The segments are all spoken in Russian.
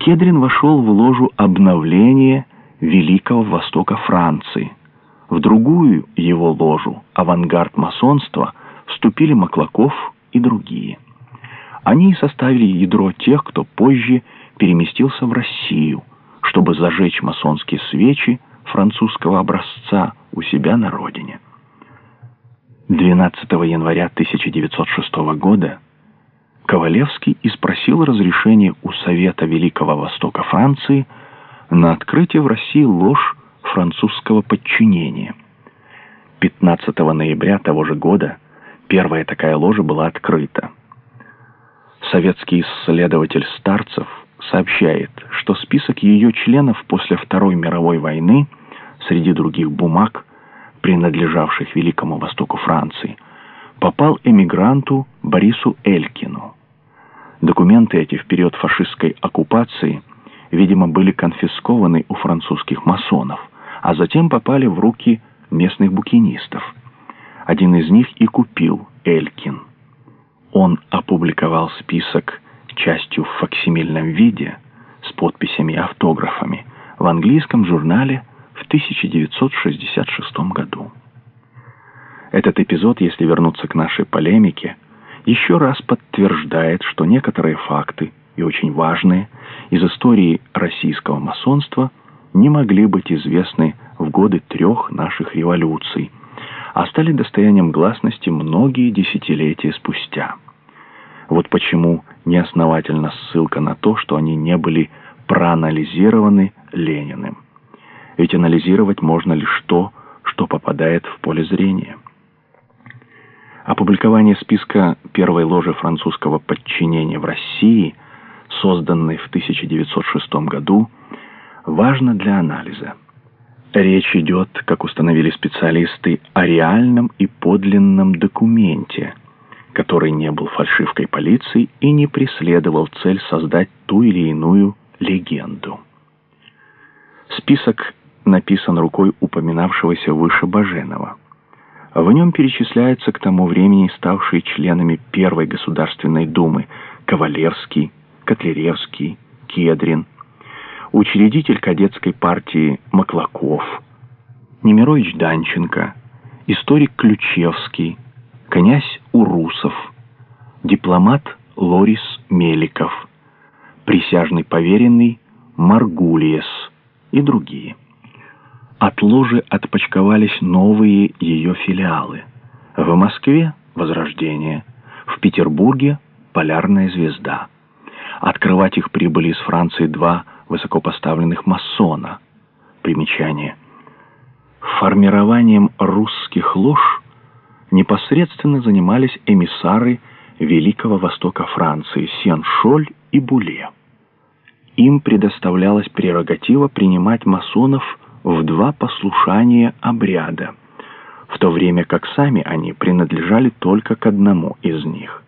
Кедрин вошел в ложу обновления Великого Востока Франции. В другую его ложу, авангард масонства, вступили Маклаков и другие. Они составили ядро тех, кто позже переместился в Россию, чтобы зажечь масонские свечи французского образца у себя на родине. 12 января 1906 года Ковалевский и спросил разрешения у Совета Великого Востока Франции на открытие в России ложь французского подчинения. 15 ноября того же года первая такая ложа была открыта. Советский исследователь Старцев сообщает, что список ее членов после Второй мировой войны среди других бумаг, принадлежавших Великому Востоку Франции, попал эмигранту Борису Элькину. Документы эти в период фашистской оккупации, видимо, были конфискованы у французских масонов, а затем попали в руки местных букинистов. Один из них и купил Элькин. Он опубликовал список частью в факсимильном виде с подписями и автографами в английском журнале в 1966 году. Этот эпизод, если вернуться к нашей полемике, еще раз подтверждает, что некоторые факты, и очень важные, из истории российского масонства не могли быть известны в годы трех наших революций, а стали достоянием гласности многие десятилетия спустя. Вот почему неосновательна ссылка на то, что они не были проанализированы Лениным. Ведь анализировать можно лишь то, что попадает в поле зрения. Опубликование списка первой ложи французского подчинения в России, созданной в 1906 году, важно для анализа. Речь идет, как установили специалисты, о реальном и подлинном документе, который не был фальшивкой полиции и не преследовал цель создать ту или иную легенду. Список написан рукой упоминавшегося выше Баженова. В нем перечисляются к тому времени ставшие членами Первой Государственной Думы Кавалерский, Котляревский, Кедрин, учредитель кадетской партии Маклаков, Немирович Данченко, историк Ключевский, князь Урусов, дипломат Лорис Меликов, присяжный поверенный Маргулиес и другие. От ложи отпочковались новые ее филиалы. В Москве – Возрождение, в Петербурге – Полярная звезда. Открывать их прибыли из Франции два высокопоставленных масона. Примечание. Формированием русских лож непосредственно занимались эмиссары Великого Востока Франции Сен-Шоль и Буле. Им предоставлялась прерогатива принимать масонов в два послушания обряда, в то время как сами они принадлежали только к одному из них.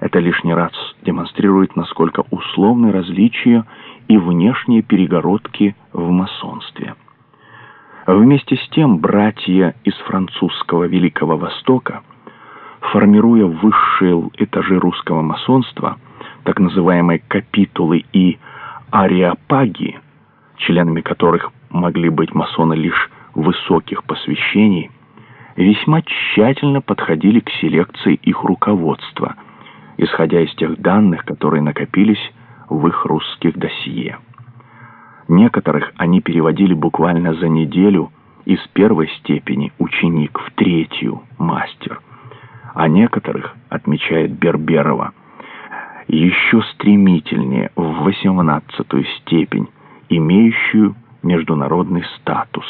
Это лишний раз демонстрирует, насколько условны различия и внешние перегородки в масонстве. Вместе с тем братья из французского Великого Востока, формируя высшие этажи русского масонства, так называемые капитулы и ариапаги, членами которых могли быть масоны лишь высоких посвящений, весьма тщательно подходили к селекции их руководства, исходя из тех данных, которые накопились в их русских досье. Некоторых они переводили буквально за неделю из первой степени ученик в третью мастер, а некоторых, отмечает Берберова, еще стремительнее в восемнадцатую степень, имеющую международный статус.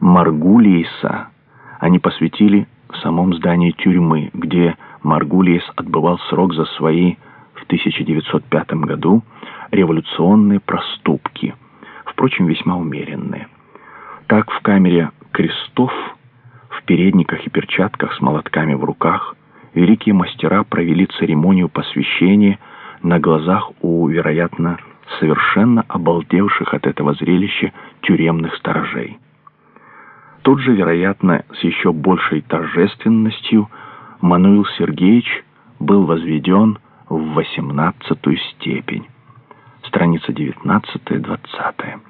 Маргулиеса они посвятили в самом здании тюрьмы, где Маргулиес отбывал срок за свои в 1905 году революционные проступки, впрочем, весьма умеренные. Так в камере крестов, в передниках и перчатках с молотками в руках, великие мастера провели церемонию посвящения на глазах у, вероятно, совершенно обалдевших от этого зрелища тюремных сторожей. Тут же, вероятно, с еще большей торжественностью Мануил Сергеевич был возведен в восемнадцатую степень. страница 19-20.